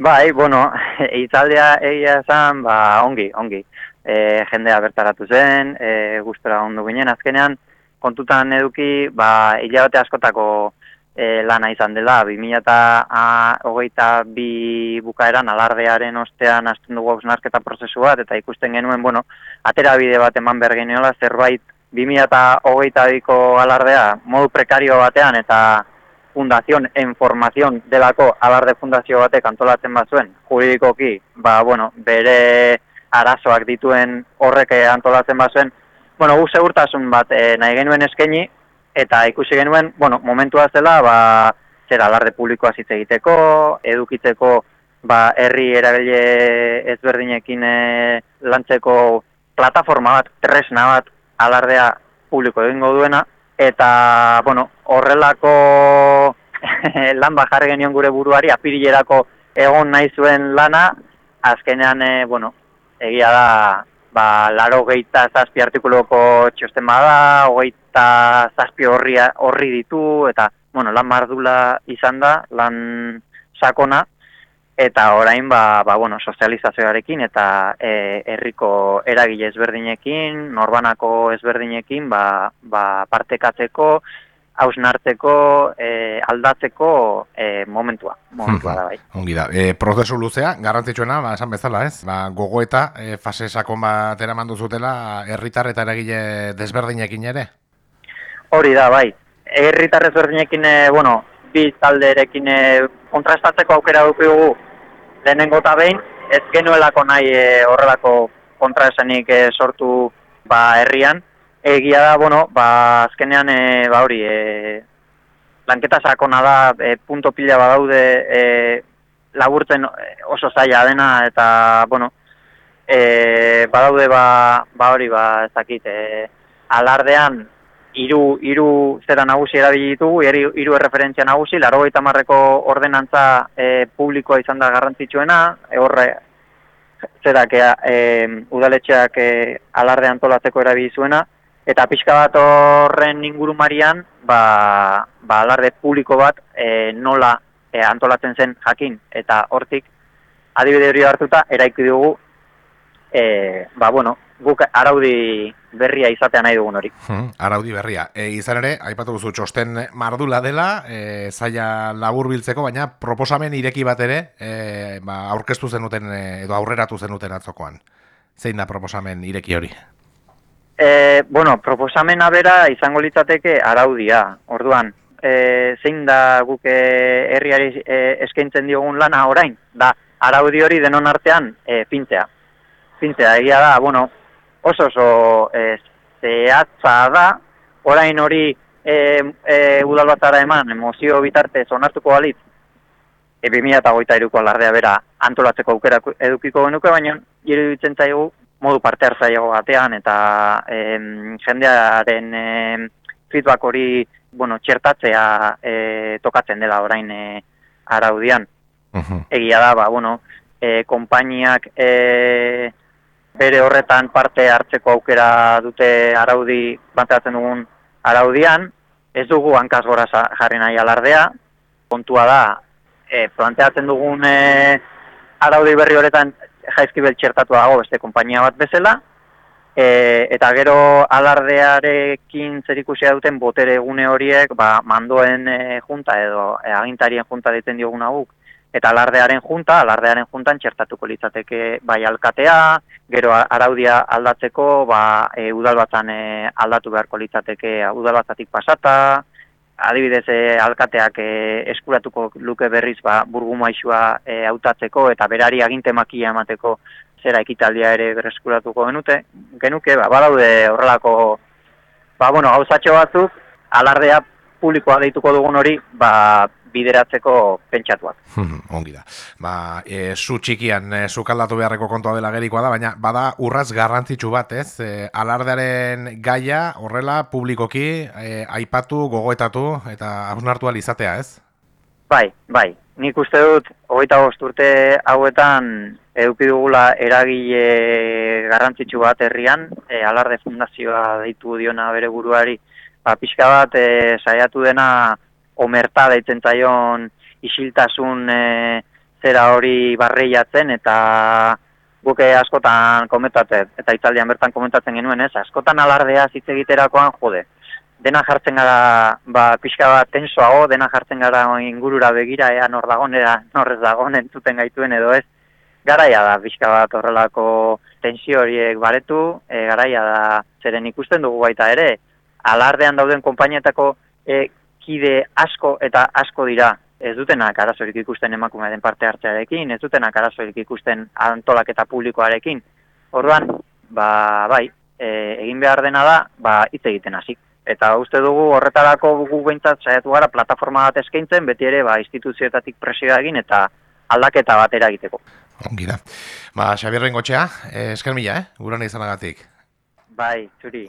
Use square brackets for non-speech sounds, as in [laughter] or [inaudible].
Bai, bueno, [laughs] itzaldea egia esan, ba, ongi, ongi. E, jendea bertaratu zen, e, gustora ondo ginen, azkenean, kontutan eduki, ba, hilabete askotako e, lana izan dela, 2008 bi bukaeran alardearen ostean azten dugu hausnarketa prozesu bat, eta ikusten genuen, bueno, atera bide bat eman behar zerbait 2008 biko alardea modu prekario batean, eta fundazion en formazion delako alarde fundazio batek antolatzen bazuen, juridikoki, ba, bueno, bere arazoak dituen horreke antolatzen bazuen, bueno, gu segurtasun bat e, nahi genuen eskaini, eta ikusi genuen, bueno, momentua zela, ba, zera alarde publikoa zitze egiteko, edukitzeko, ba, herri eragile ezberdinekin e, lantzeko plataforma bat, tresna bat, alardea publiko egingo duena, eta, bueno, horrelako [laughs] lan bajarri genion gure buruari, apirilerako egon nahi zuen lana, azkenean, e, bueno, egia da, ba, laro geita zazpi artikuloko txosten bada, hogeita zazpi horri, horri ditu, eta, bueno, lan mardula izan da, lan sakona, eta orain, ba, ba, bueno, sozializazioarekin, eta e, herriko eragile ezberdinekin, norbanako ezberdinekin, ba, ba, partekatzeko, hausnarteko, e, aldatzeko e, momentua. Momentua da, bai. Ongi da. E, prozesu luzea, garrantzitsuena, ba, esan bezala, ez? Ba, gogo eta e, fase sakon bat eramandu zutela, herritar eta eragile desberdinekin ere? Hori da, bai. Herritar desberdinekin, e, bueno, bi talderekin e, kontrastatzeko aukera dugu lehenengo eta behin, ez genuelako nahi e, horrelako kontraesanik e, sortu ba, herrian, Egia da, bueno, ba, azkenean, e, ba, hori, e, lanketa sakona da, e, punto pila badaude, e, laburtzen oso zaila dena, eta, bueno, e, badaude, ba, ba, hori, ba, ez dakit, e, alardean, iru, iru zera nagusi erabili ditugu, iru, iru erreferentzia nagusi, laro gaita ordenantza e, publikoa izan da garrantzitsuena, e, horre, zerak e, udaletxeak e, alarde antolatzeko erabili zuena, Eta pixka bat horren ingurumarian, ba, ba alarde publiko bat e, nola e, antolatzen zen jakin. Eta hortik, adibide hori hartuta, eraiki dugu, e, ba bueno, guk araudi berria izatea nahi dugun hori. Hmm, araudi berria. E, izan ere, aipatu guzu txosten mardula dela, e, zaila labur biltzeko, baina proposamen ireki bat ere, e, ba, aurkeztu zenuten edo aurreratu zenuten atzokoan. Zein da proposamen ireki hori? E, bueno, proposamena bera izango litzateke araudia. Orduan, e, zein da guke herriari e, eskaintzen diogun lana orain? Da, araudi hori denon artean e, fintzea. Fintzea, egia da, bueno, oso oso e, zehatza da, orain hori e, e, udal eman, emozio bitarte zonartuko balitz, e, 2008 iruko alardea bera antolatzeko aukera edukiko genuke, baina iruditzen zaigu modu parte hartzaileago batean eta em, jendearen em, feedback hori bueno, txertatzea e, tokatzen dela orain e, araudian. Egia da, ba, bueno, e, konpainiak e, bere horretan parte hartzeko aukera dute araudi bantzatzen dugun araudian, ez dugu hankaz gora jarri nahi alardea, kontua da, e, planteatzen dugun e, araudi berri horretan jaizkibel txertatu dago beste konpainia bat bezala, e, eta gero alardearekin zerikusia duten botere egune horiek, ba, mandoen e, junta edo e, agintarien junta ditzen diogun guk, eta alardearen junta, alardearen juntan txertatuko litzateke bai alkatea, gero araudia aldatzeko, ba, e, udalbatzan e, aldatu beharko litzateke udalbatzatik pasata, adibidez e, alkateak e, eskuratuko luke berriz ba, burgu maixua e, hautatzeko eta berari aginte makia emateko zera ekitaldia ere berreskuratuko genute, genuke, ba, badaude horrelako ba, bueno, gauzatxo batzuk, alardea publikoa deituko dugun hori, ba, bideratzeko pentsatuak. Ongi da. Ba, e, zu txikian, e, kaldatu beharreko kontua dela gerikoa da, baina bada urraz garrantzitsu bat, ez? E, alardearen gaia horrela publikoki e, aipatu, gogoetatu eta hausnartu izatea, ez? Bai, bai. Nik uste dut, hogeita urte hauetan eduki dugula eragile garrantzitsu bat herrian, e, alarde fundazioa deitu diona bere buruari, ba, pixka bat e, saiatu dena omerta daitzen zaion isiltasun e, zera hori barreiatzen eta guke askotan komentatzen, eta itzaldian bertan komentatzen genuen ez, askotan alardea hitz egiterakoan jode. Dena jartzen gara, ba, pixka bat tensoago, dena jartzen gara ingurura begira, ea nor dagoen, ea norrez dagoen entzuten gaituen edo ez. Garaia da, pixka bat horrelako tensio horiek baretu, e, garaia da, zeren ikusten dugu baita ere, alardean dauden konpainietako e, kide asko eta asko dira, ez dutenak arazorik ikusten emakumearen parte hartzearekin, ez dutenak arazorik ikusten antolaketa publikoarekin. Orduan, ba, bai, e, egin behar dena da, ba, hitz egiten hasi. Eta uste dugu horretarako gu behintzat saiatu gara plataforma bat eskaintzen, beti ere ba, instituzioetatik presioa egin eta aldaketa bat eragiteko. Ongi da. Ba, Xabier Rengotxea, eh, esker mila, eh? Guran izanagatik. Bai, zuri.